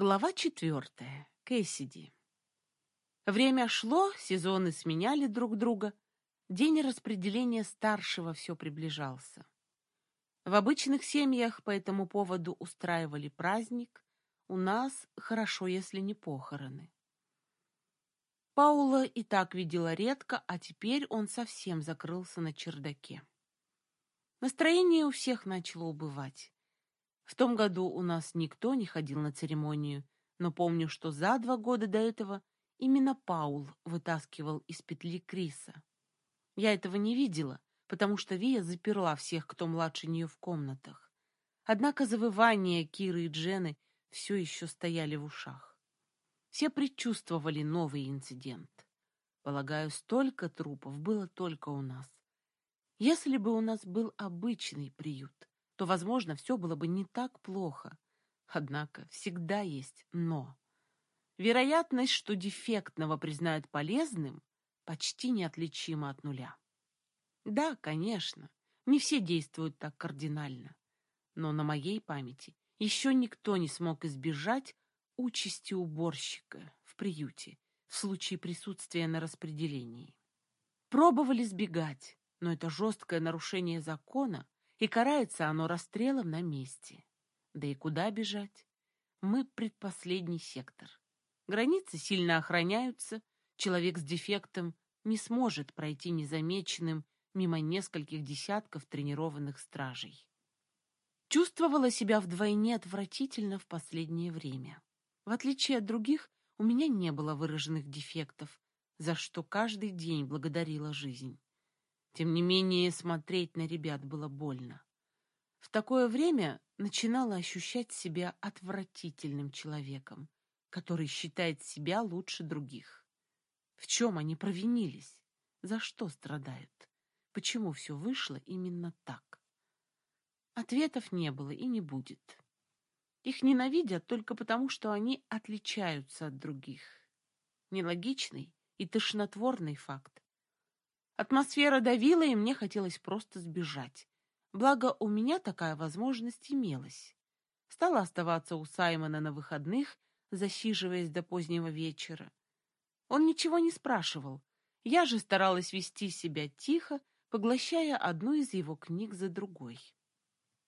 Глава четвертая. Кэссиди. Время шло, сезоны сменяли друг друга. День распределения старшего все приближался. В обычных семьях по этому поводу устраивали праздник. У нас хорошо, если не похороны. Паула и так видела редко, а теперь он совсем закрылся на чердаке. Настроение у всех начало убывать. В том году у нас никто не ходил на церемонию, но помню, что за два года до этого именно Паул вытаскивал из петли Криса. Я этого не видела, потому что Вия заперла всех, кто младше нее в комнатах. Однако завывания Киры и Джены все еще стояли в ушах. Все предчувствовали новый инцидент. Полагаю, столько трупов было только у нас. Если бы у нас был обычный приют, то, возможно, все было бы не так плохо. Однако всегда есть «но». Вероятность, что дефектного признают полезным, почти неотличима от нуля. Да, конечно, не все действуют так кардинально. Но на моей памяти еще никто не смог избежать участи уборщика в приюте в случае присутствия на распределении. Пробовали сбегать, но это жесткое нарушение закона и карается оно расстрелом на месте. Да и куда бежать? Мы предпоследний сектор. Границы сильно охраняются, человек с дефектом не сможет пройти незамеченным мимо нескольких десятков тренированных стражей. Чувствовала себя вдвойне отвратительно в последнее время. В отличие от других, у меня не было выраженных дефектов, за что каждый день благодарила жизнь. Тем не менее, смотреть на ребят было больно. В такое время начинала ощущать себя отвратительным человеком, который считает себя лучше других. В чем они провинились? За что страдают? Почему все вышло именно так? Ответов не было и не будет. Их ненавидят только потому, что они отличаются от других. Нелогичный и тошнотворный факт. Атмосфера давила, и мне хотелось просто сбежать. Благо, у меня такая возможность имелась. Стала оставаться у Саймона на выходных, засиживаясь до позднего вечера. Он ничего не спрашивал. Я же старалась вести себя тихо, поглощая одну из его книг за другой.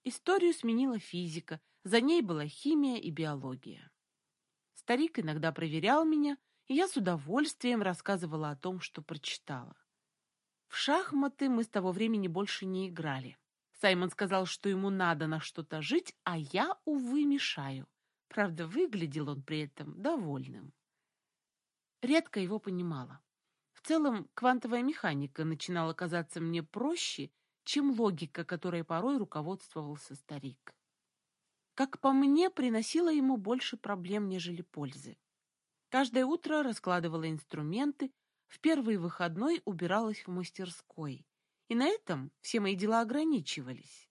Историю сменила физика, за ней была химия и биология. Старик иногда проверял меня, и я с удовольствием рассказывала о том, что прочитала. В шахматы мы с того времени больше не играли. Саймон сказал, что ему надо на что-то жить, а я, увы, мешаю. Правда, выглядел он при этом довольным. Редко его понимала. В целом, квантовая механика начинала казаться мне проще, чем логика, которой порой руководствовался старик. Как по мне, приносила ему больше проблем, нежели пользы. Каждое утро раскладывала инструменты, в первый выходной убиралась в мастерской, и на этом все мои дела ограничивались.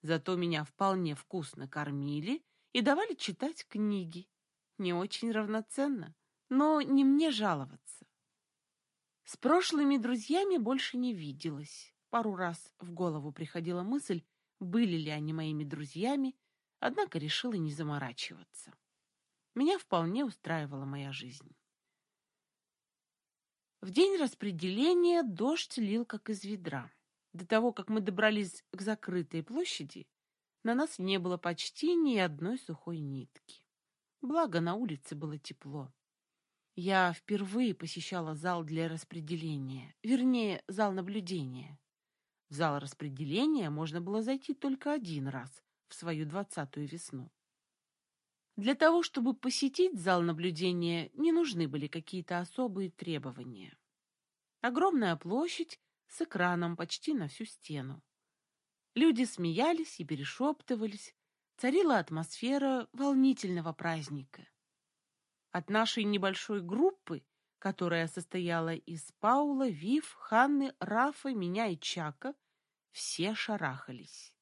Зато меня вполне вкусно кормили и давали читать книги. Не очень равноценно, но не мне жаловаться. С прошлыми друзьями больше не виделась. Пару раз в голову приходила мысль, были ли они моими друзьями, однако решила не заморачиваться. Меня вполне устраивала моя жизнь. В день распределения дождь лил как из ведра. До того, как мы добрались к закрытой площади, на нас не было почти ни одной сухой нитки. Благо, на улице было тепло. Я впервые посещала зал для распределения, вернее, зал наблюдения. В зал распределения можно было зайти только один раз в свою двадцатую весну. Для того, чтобы посетить зал наблюдения, не нужны были какие-то особые требования. Огромная площадь с экраном почти на всю стену. Люди смеялись и перешептывались, царила атмосфера волнительного праздника. От нашей небольшой группы, которая состояла из Паула, Вив, Ханны, Рафа, меня и Чака, все шарахались.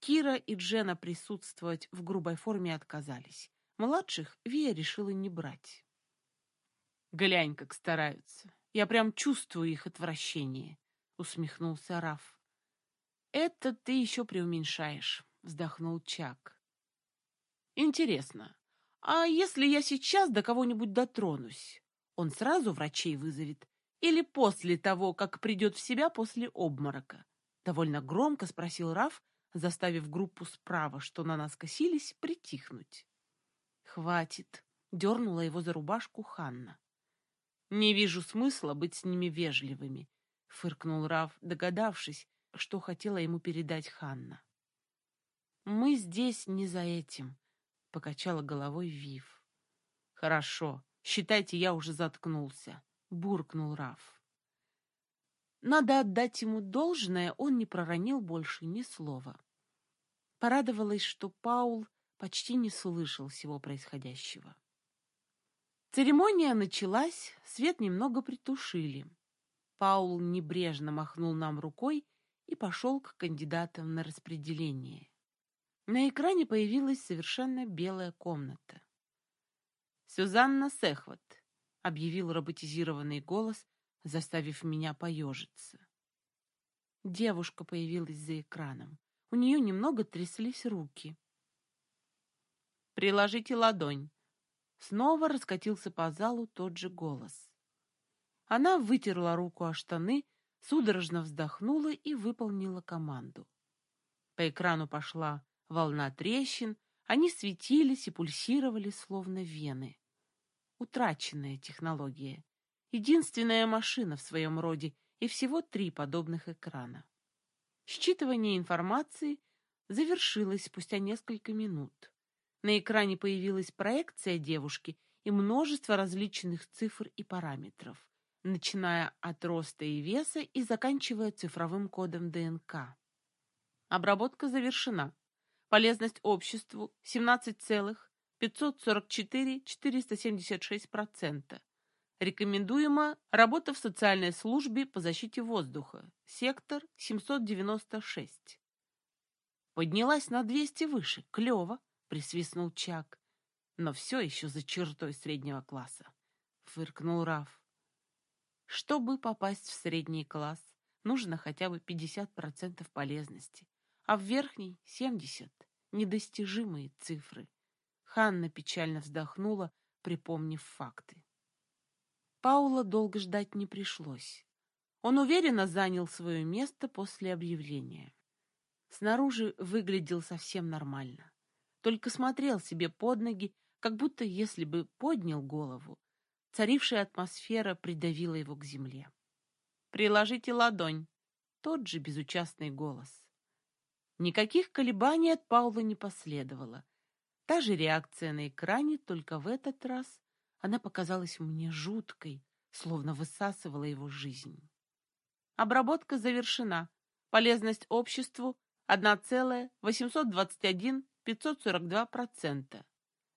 Кира и Джена присутствовать в грубой форме отказались. Младших Вия решила не брать. «Глянь, как стараются. Я прям чувствую их отвращение», — усмехнулся Раф. «Это ты еще преуменьшаешь», — вздохнул Чак. «Интересно, А если я сейчас до кого-нибудь дотронусь, он сразу врачей вызовет? Или после того, как придет в себя после обморока? Довольно громко спросил Раф, заставив группу справа, что на нас косились, притихнуть. «Хватит!» — дернула его за рубашку Ханна. «Не вижу смысла быть с ними вежливыми», — фыркнул Раф, догадавшись, что хотела ему передать Ханна. «Мы здесь не за этим», — покачала головой Вив. «Хорошо, считайте, я уже заткнулся», — буркнул Раф. Надо отдать ему должное, он не проронил больше ни слова. Порадовалась, что Паул почти не слышал всего происходящего. Церемония началась, свет немного притушили. Паул небрежно махнул нам рукой и пошел к кандидатам на распределение. На экране появилась совершенно белая комната. «Сюзанна Сехват», — объявил роботизированный голос, заставив меня поежиться. Девушка появилась за экраном. У нее немного тряслись руки. «Приложите ладонь», Снова раскатился по залу тот же голос. Она вытерла руку о штаны, судорожно вздохнула и выполнила команду. По экрану пошла волна трещин, они светились и пульсировали, словно вены. Утраченная технология. Единственная машина в своем роде и всего три подобных экрана. Считывание информации завершилось спустя несколько минут. На экране появилась проекция девушки и множество различных цифр и параметров, начиная от роста и веса и заканчивая цифровым кодом ДНК. Обработка завершена. Полезность обществу 17,544,476%. Рекомендуема работа в социальной службе по защите воздуха, сектор 796. Поднялась на 200 выше, клево присвистнул Чак. Но все еще за чертой среднего класса, фыркнул Раф. Чтобы попасть в средний класс, нужно хотя бы 50% полезности, а в верхний — 70%. Недостижимые цифры. Ханна печально вздохнула, припомнив факты. Паула долго ждать не пришлось. Он уверенно занял свое место после объявления. Снаружи выглядел совсем нормально только смотрел себе под ноги, как будто если бы поднял голову, царившая атмосфера придавила его к земле. «Приложите ладонь!» Тот же безучастный голос. Никаких колебаний от Паула не последовало. Та же реакция на экране, только в этот раз она показалась мне жуткой, словно высасывала его жизнь. Обработка завершена. Полезность обществу 1,821 542%.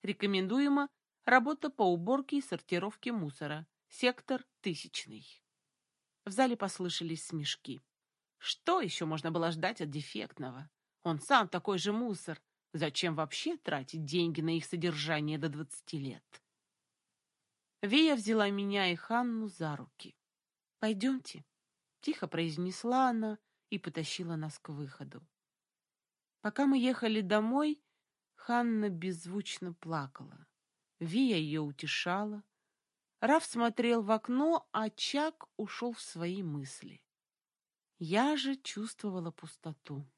Рекомендуема работа по уборке и сортировке мусора. Сектор тысячный. В зале послышались смешки. Что еще можно было ждать от дефектного? Он сам такой же мусор. Зачем вообще тратить деньги на их содержание до 20 лет? Вия взяла меня и Ханну за руки. «Пойдемте», — тихо произнесла она и потащила нас к выходу. Пока мы ехали домой, Ханна беззвучно плакала. Вия ее утешала. Раф смотрел в окно, а Чак ушел в свои мысли. Я же чувствовала пустоту.